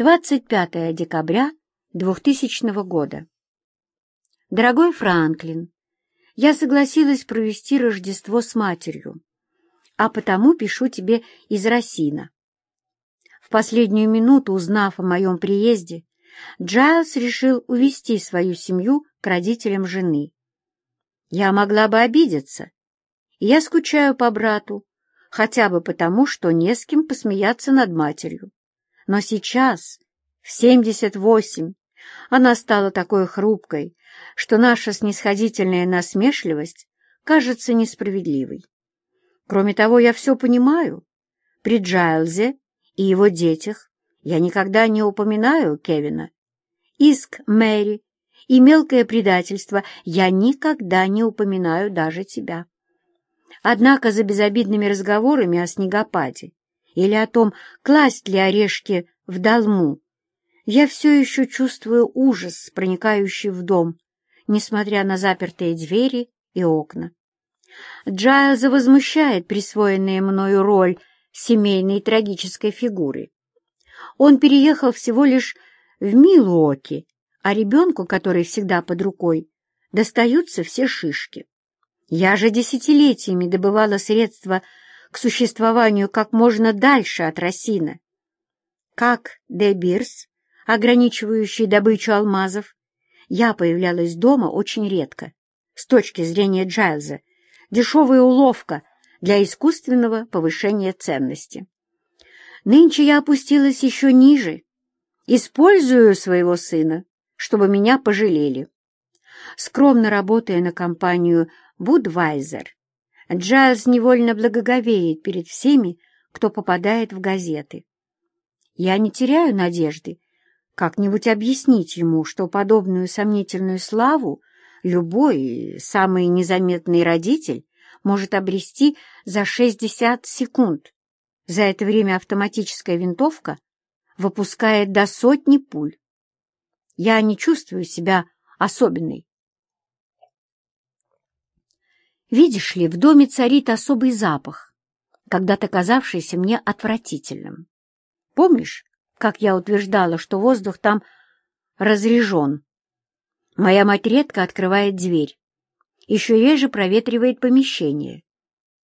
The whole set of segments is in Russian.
25 декабря 2000 года. Дорогой Франклин, я согласилась провести Рождество с матерью, а потому пишу тебе из Росина. В последнюю минуту, узнав о моем приезде, Джайлс решил увезти свою семью к родителям жены. Я могла бы обидеться. Я скучаю по брату, хотя бы потому, что не с кем посмеяться над матерью. Но сейчас, в семьдесят восемь, она стала такой хрупкой, что наша снисходительная насмешливость кажется несправедливой. Кроме того, я все понимаю. При Джайлзе и его детях я никогда не упоминаю Кевина. Иск Мэри и мелкое предательство я никогда не упоминаю даже тебя. Однако за безобидными разговорами о снегопаде или о том, класть ли орешки в долму, я все еще чувствую ужас, проникающий в дом, несмотря на запертые двери и окна. Джайлза возмущает присвоенная мною роль семейной трагической фигуры. Он переехал всего лишь в Милуоки, а ребенку, который всегда под рукой, достаются все шишки. Я же десятилетиями добывала средства к существованию как можно дальше от Росина. Как Де ограничивающий добычу алмазов, я появлялась дома очень редко. С точки зрения Джайлза, дешевая уловка для искусственного повышения ценности. Нынче я опустилась еще ниже, использую своего сына, чтобы меня пожалели. Скромно работая на компанию Будвайзер, Джайлз невольно благоговеет перед всеми, кто попадает в газеты. Я не теряю надежды как-нибудь объяснить ему, что подобную сомнительную славу любой, самый незаметный родитель может обрести за 60 секунд. За это время автоматическая винтовка выпускает до сотни пуль. Я не чувствую себя особенной. Видишь ли, в доме царит особый запах, когда-то казавшийся мне отвратительным. Помнишь, как я утверждала, что воздух там разрежен? Моя мать редко открывает дверь, еще реже проветривает помещение.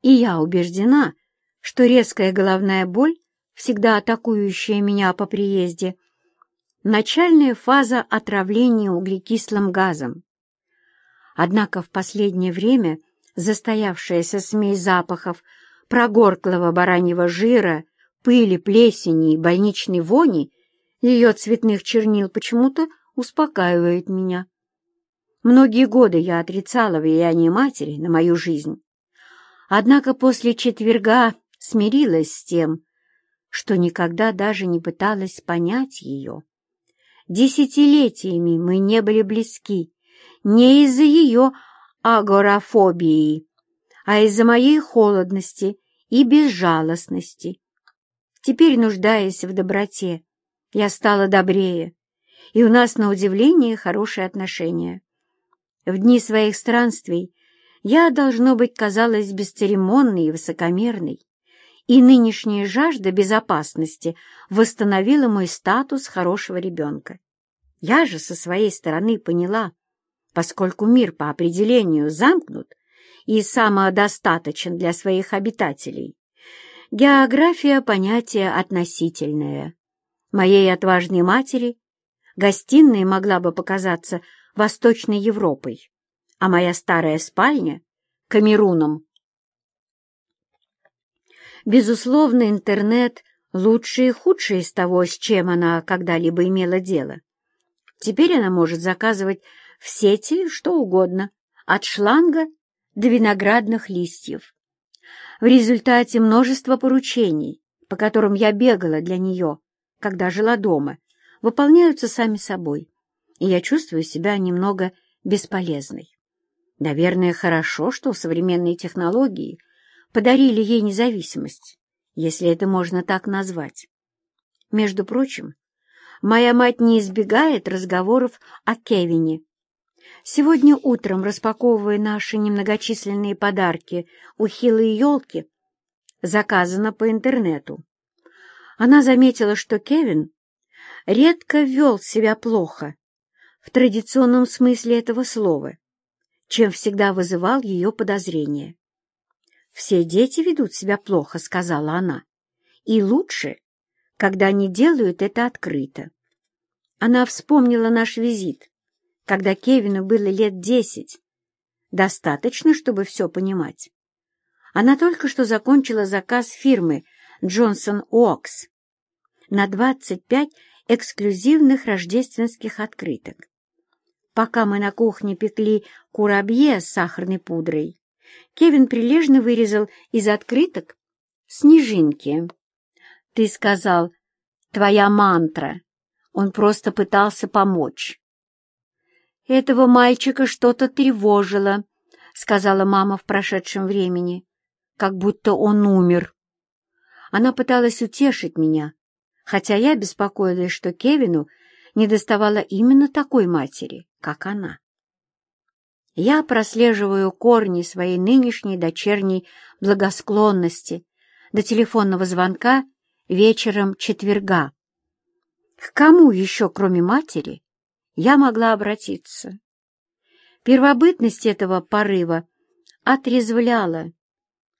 И я убеждена, что резкая головная боль, всегда атакующая меня по приезде, начальная фаза отравления углекислым газом. Однако в последнее время застоявшаяся смесь запахов прогорклого бараньего жира, пыли, плесени и больничной вони ее цветных чернил почему-то успокаивает меня. Многие годы я отрицала влияние матери на мою жизнь. Однако после четверга смирилась с тем, что никогда даже не пыталась понять ее. Десятилетиями мы не были близки, не из-за ее агорафобии, а из-за моей холодности и безжалостности. Теперь, нуждаясь в доброте, я стала добрее, и у нас, на удивление, хорошие отношения. В дни своих странствий я, должно быть, казалась бесцеремонной и высокомерной, и нынешняя жажда безопасности восстановила мой статус хорошего ребенка. Я же со своей стороны поняла, поскольку мир по определению замкнут и самодостаточен для своих обитателей. География — понятие относительное. Моей отважной матери гостиная могла бы показаться Восточной Европой, а моя старая спальня — Камеруном. Безусловно, интернет — лучшее и худшее из того, с чем она когда-либо имела дело. Теперь она может заказывать в сети что угодно, от шланга до виноградных листьев. В результате множество поручений, по которым я бегала для нее, когда жила дома, выполняются сами собой, и я чувствую себя немного бесполезной. Наверное, хорошо, что современные технологии подарили ей независимость, если это можно так назвать. Между прочим, моя мать не избегает разговоров о Кевине, Сегодня утром, распаковывая наши немногочисленные подарки у хилой елки, заказано по интернету, она заметила, что Кевин редко вел себя плохо, в традиционном смысле этого слова, чем всегда вызывал ее подозрения. «Все дети ведут себя плохо», — сказала она, — «и лучше, когда они делают это открыто». Она вспомнила наш визит, когда Кевину было лет десять. Достаточно, чтобы все понимать. Она только что закончила заказ фирмы «Джонсон Уокс» на 25 эксклюзивных рождественских открыток. Пока мы на кухне пекли курабье с сахарной пудрой, Кевин прилежно вырезал из открыток снежинки. «Ты сказал, твоя мантра», он просто пытался помочь. «Этого мальчика что-то тревожило», — сказала мама в прошедшем времени, как будто он умер. Она пыталась утешить меня, хотя я беспокоилась, что Кевину не доставала именно такой матери, как она. Я прослеживаю корни своей нынешней дочерней благосклонности до телефонного звонка вечером четверга, к кому еще, кроме матери, я могла обратиться? Первобытность этого порыва отрезвляла.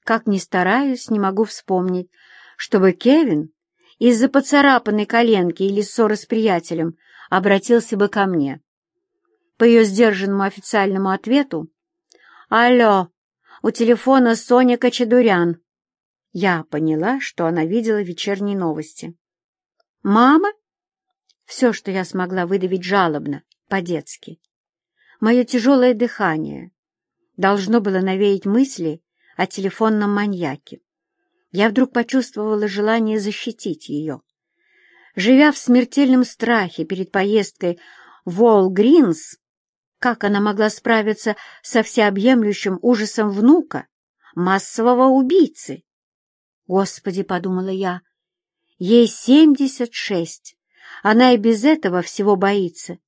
Как ни стараюсь, не могу вспомнить, чтобы Кевин из-за поцарапанной коленки или ссоры с приятелем обратился бы ко мне. По ее сдержанному официальному ответу «Алло, у телефона Соня Кочедурян». Я поняла, что она видела вечерние новости. «Мама?» Все, что я смогла выдавить жалобно, по-детски. Мое тяжелое дыхание должно было навеять мысли о телефонном маньяке. Я вдруг почувствовала желание защитить ее. Живя в смертельном страхе перед поездкой в Уолл-Гринс, как она могла справиться со всеобъемлющим ужасом внука, массового убийцы? Господи, — подумала я, — ей семьдесят шесть. Она и без этого всего боится.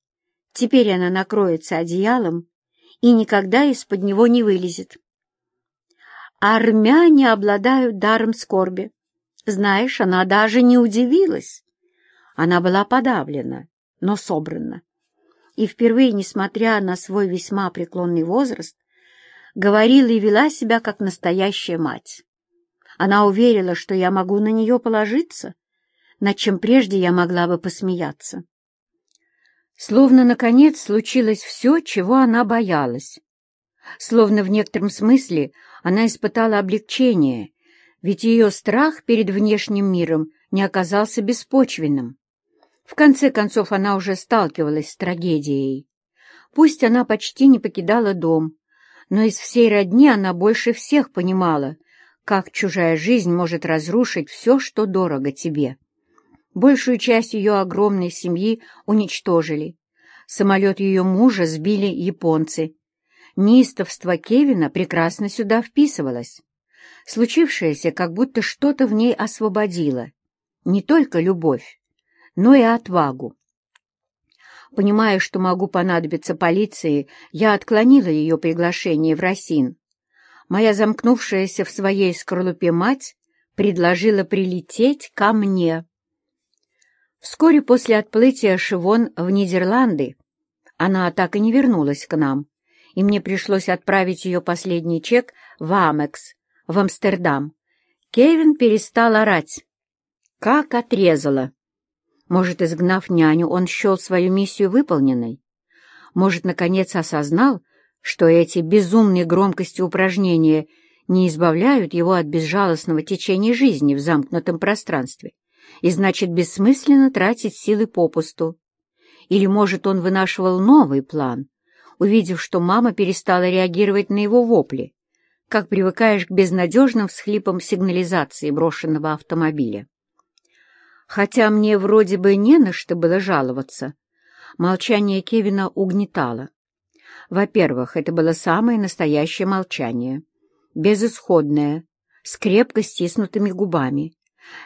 Теперь она накроется одеялом и никогда из-под него не вылезет. Армяне обладают даром скорби. Знаешь, она даже не удивилась. Она была подавлена, но собрана. И впервые, несмотря на свой весьма преклонный возраст, говорила и вела себя как настоящая мать. Она уверила, что я могу на нее положиться, над чем прежде я могла бы посмеяться. Словно, наконец, случилось все, чего она боялась. Словно в некотором смысле она испытала облегчение, ведь ее страх перед внешним миром не оказался беспочвенным. В конце концов, она уже сталкивалась с трагедией. Пусть она почти не покидала дом, но из всей родни она больше всех понимала, как чужая жизнь может разрушить все, что дорого тебе. Большую часть ее огромной семьи уничтожили. Самолет ее мужа сбили японцы. Неистовство Кевина прекрасно сюда вписывалось. Случившееся как будто что-то в ней освободило. Не только любовь, но и отвагу. Понимая, что могу понадобиться полиции, я отклонила ее приглашение в Росин. Моя замкнувшаяся в своей скорлупе мать предложила прилететь ко мне. Вскоре после отплытия Шивон в Нидерланды она так и не вернулась к нам, и мне пришлось отправить ее последний чек в Амекс, в Амстердам. Кевин перестал орать. Как отрезало! Может, изгнав няню, он счел свою миссию выполненной? Может, наконец осознал, что эти безумные громкости упражнения не избавляют его от безжалостного течения жизни в замкнутом пространстве? И значит бессмысленно тратить силы попусту. Или, может, он вынашивал новый план, увидев, что мама перестала реагировать на его вопли, как привыкаешь к безнадежным всхлипам сигнализации брошенного автомобиля. Хотя мне вроде бы не на что было жаловаться, молчание Кевина угнетало. Во-первых, это было самое настоящее молчание, безысходное, с крепко стиснутыми губами,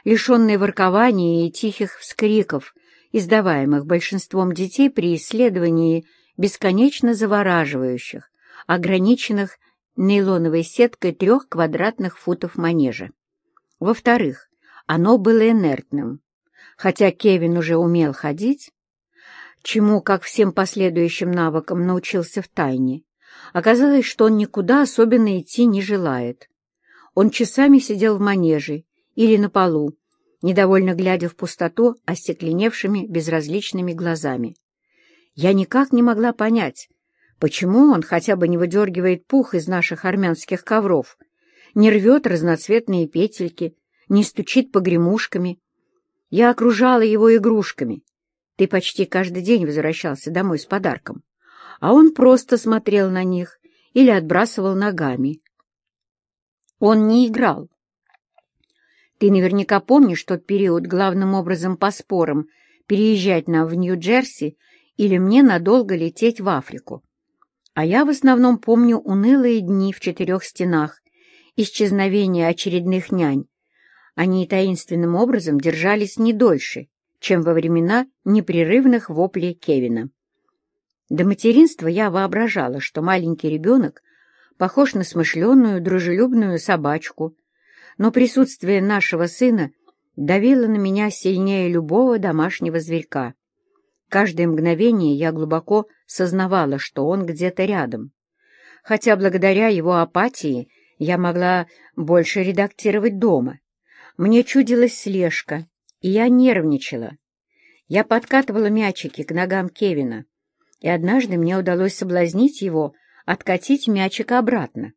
лишенные воркования и тихих вскриков, издаваемых большинством детей при исследовании бесконечно завораживающих, ограниченных нейлоновой сеткой трех квадратных футов манежа. Во-вторых, оно было инертным. хотя Кевин уже умел ходить, чему, как всем последующим навыкам, научился в тайне, оказалось, что он никуда особенно идти не желает. Он часами сидел в манеже или на полу, недовольно глядя в пустоту остекленевшими безразличными глазами. Я никак не могла понять, почему он хотя бы не выдергивает пух из наших армянских ковров, не рвет разноцветные петельки, не стучит погремушками. Я окружала его игрушками. Ты почти каждый день возвращался домой с подарком, а он просто смотрел на них или отбрасывал ногами. Он не играл. Ты наверняка помнишь тот период главным образом по спорам переезжать нам в Нью-Джерси или мне надолго лететь в Африку. А я в основном помню унылые дни в четырех стенах, исчезновение очередных нянь. Они таинственным образом держались не дольше, чем во времена непрерывных воплей Кевина. До материнства я воображала, что маленький ребенок похож на смышленную, дружелюбную собачку, но присутствие нашего сына давило на меня сильнее любого домашнего зверька. Каждое мгновение я глубоко сознавала, что он где-то рядом. Хотя благодаря его апатии я могла больше редактировать дома. Мне чудилась слежка, и я нервничала. Я подкатывала мячики к ногам Кевина, и однажды мне удалось соблазнить его откатить мячик обратно.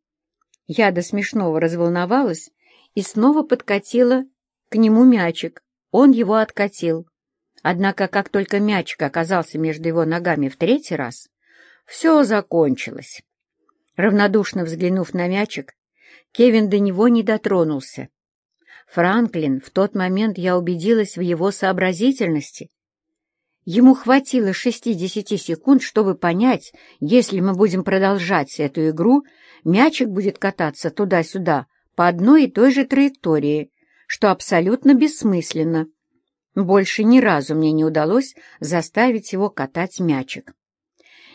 Я до смешного разволновалась и снова подкатила к нему мячик. Он его откатил. Однако, как только мячик оказался между его ногами в третий раз, все закончилось. Равнодушно взглянув на мячик, Кевин до него не дотронулся. Франклин, в тот момент я убедилась в его сообразительности. Ему хватило 60 секунд, чтобы понять, если мы будем продолжать эту игру, мячик будет кататься туда-сюда по одной и той же траектории, что абсолютно бессмысленно. Больше ни разу мне не удалось заставить его катать мячик.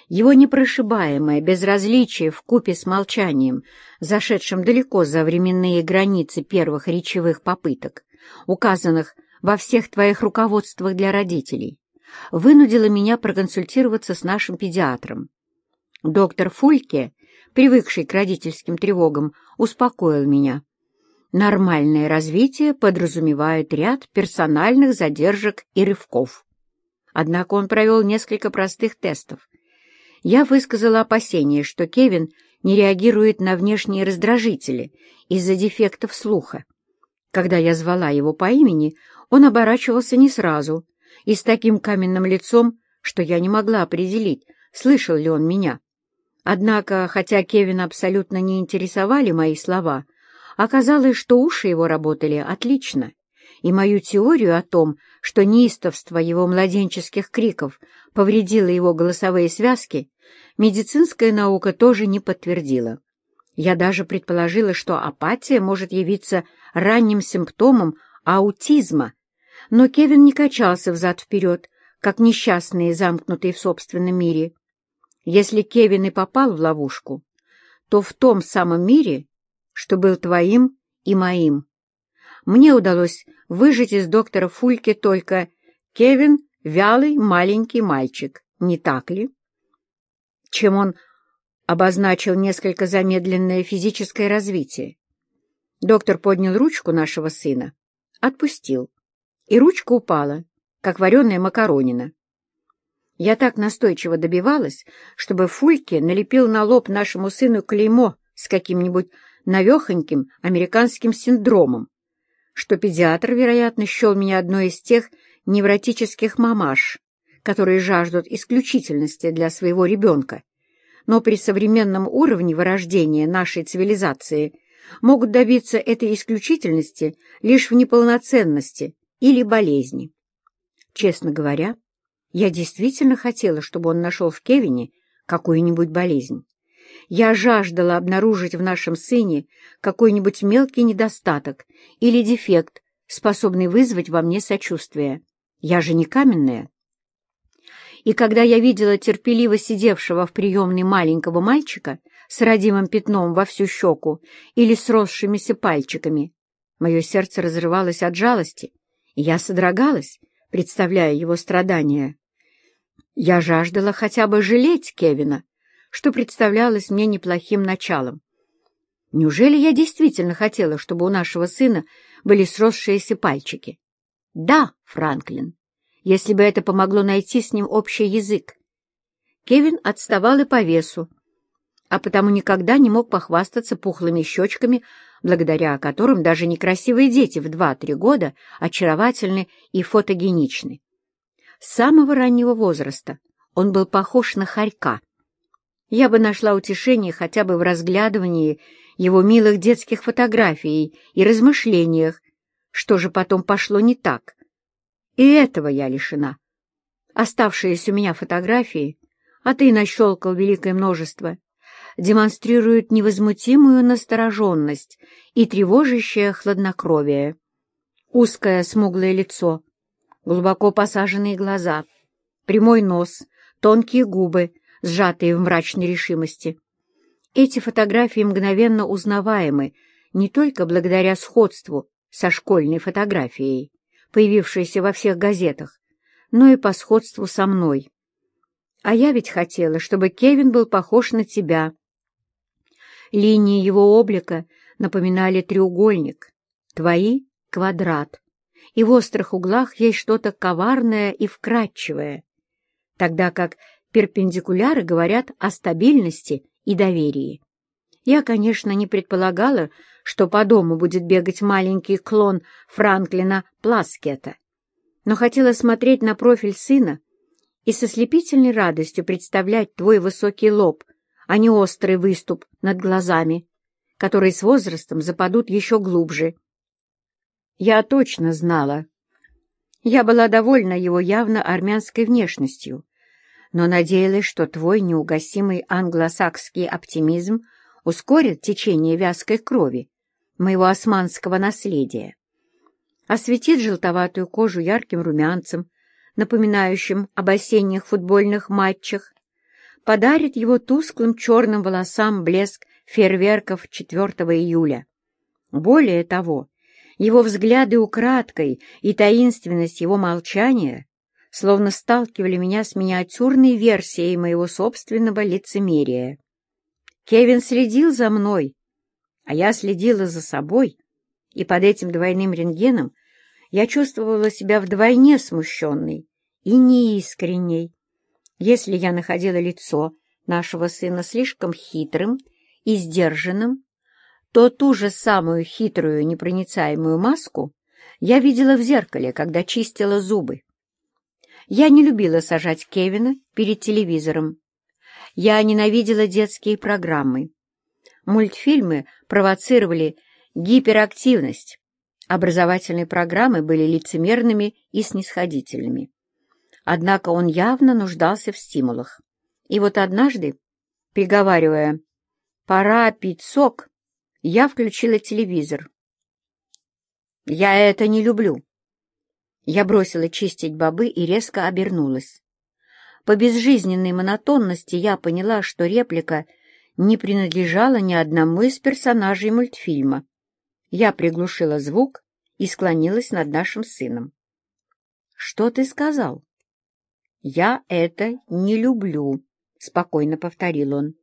Его непрошибаемое безразличие в купе с молчанием, зашедшим далеко за временные границы первых речевых попыток, указанных во всех твоих руководствах для родителей, вынудило меня проконсультироваться с нашим педиатром. Доктор Фульке, привыкший к родительским тревогам, успокоил меня. Нормальное развитие подразумевает ряд персональных задержек и рывков. Однако он провел несколько простых тестов, я высказала опасение, что Кевин не реагирует на внешние раздражители из-за дефектов слуха. Когда я звала его по имени, он оборачивался не сразу и с таким каменным лицом, что я не могла определить, слышал ли он меня. Однако, хотя Кевина абсолютно не интересовали мои слова, оказалось, что уши его работали отлично, и мою теорию о том, что неистовство его младенческих криков повредило его голосовые связки, медицинская наука тоже не подтвердила. Я даже предположила, что апатия может явиться ранним симптомом аутизма, но Кевин не качался взад-вперед, как несчастный, замкнутый в собственном мире. Если Кевин и попал в ловушку, то в том самом мире, что был твоим и моим. Мне удалось выжать из доктора Фульки только «Кевин — вялый маленький мальчик», не так ли? чем он обозначил несколько замедленное физическое развитие. Доктор поднял ручку нашего сына, отпустил, и ручка упала, как вареная макаронина. Я так настойчиво добивалась, чтобы Фульке налепил на лоб нашему сыну клеймо с каким-нибудь навехоньким американским синдромом, что педиатр, вероятно, счел меня одной из тех невротических мамаш, которые жаждут исключительности для своего ребенка, но при современном уровне вырождения нашей цивилизации могут добиться этой исключительности лишь в неполноценности или болезни. Честно говоря, я действительно хотела, чтобы он нашел в Кевине какую-нибудь болезнь. Я жаждала обнаружить в нашем сыне какой-нибудь мелкий недостаток или дефект, способный вызвать во мне сочувствие. Я же не каменная и когда я видела терпеливо сидевшего в приемной маленького мальчика с родимым пятном во всю щеку или с росшимися пальчиками, мое сердце разрывалось от жалости, и я содрогалась, представляя его страдания. Я жаждала хотя бы жалеть Кевина, что представлялось мне неплохим началом. Неужели я действительно хотела, чтобы у нашего сына были сросшиеся пальчики? Да, Франклин, если бы это помогло найти с ним общий язык. Кевин отставал и по весу, а потому никогда не мог похвастаться пухлыми щечками, благодаря которым даже некрасивые дети в два-три года очаровательны и фотогеничны. Самого раннего возраста он был похож на хорька. Я бы нашла утешение хотя бы в разглядывании его милых детских фотографий и размышлениях, что же потом пошло не так. И этого я лишена. Оставшиеся у меня фотографии, а ты нащелкал великое множество, демонстрируют невозмутимую настороженность и тревожащее хладнокровие. Узкое смуглое лицо, глубоко посаженные глаза, прямой нос, тонкие губы, сжатые в мрачной решимости. Эти фотографии мгновенно узнаваемы не только благодаря сходству со школьной фотографией, появившейся во всех газетах, но и по сходству со мной. А я ведь хотела, чтобы Кевин был похож на тебя. Линии его облика напоминали треугольник, твои — квадрат, и в острых углах есть что-то коварное и вкрадчивое, тогда как перпендикуляры говорят о стабильности и доверии. Я, конечно, не предполагала, что по дому будет бегать маленький клон Франклина Пласкета, но хотела смотреть на профиль сына и со слепительной радостью представлять твой высокий лоб, а не острый выступ над глазами, которые с возрастом западут еще глубже. Я точно знала. Я была довольна его явно армянской внешностью, но надеялась, что твой неугасимый англосакский оптимизм ускорит течение вязкой крови, моего османского наследия, осветит желтоватую кожу ярким румянцем, напоминающим об осенних футбольных матчах, подарит его тусклым черным волосам блеск фейерверков 4 июля. Более того, его взгляды украдкой и таинственность его молчания словно сталкивали меня с миниатюрной версией моего собственного лицемерия. Кевин следил за мной, а я следила за собой, и под этим двойным рентгеном я чувствовала себя вдвойне смущенной и неискренней. Если я находила лицо нашего сына слишком хитрым и сдержанным, то ту же самую хитрую непроницаемую маску я видела в зеркале, когда чистила зубы. Я не любила сажать Кевина перед телевизором. Я ненавидела детские программы. Мультфильмы провоцировали гиперактивность. Образовательные программы были лицемерными и снисходительными. Однако он явно нуждался в стимулах. И вот однажды, приговаривая «пора пить сок», я включила телевизор. «Я это не люблю». Я бросила чистить бобы и резко обернулась. По безжизненной монотонности я поняла, что реплика — не принадлежала ни одному из персонажей мультфильма. Я приглушила звук и склонилась над нашим сыном. «Что ты сказал?» «Я это не люблю», — спокойно повторил он.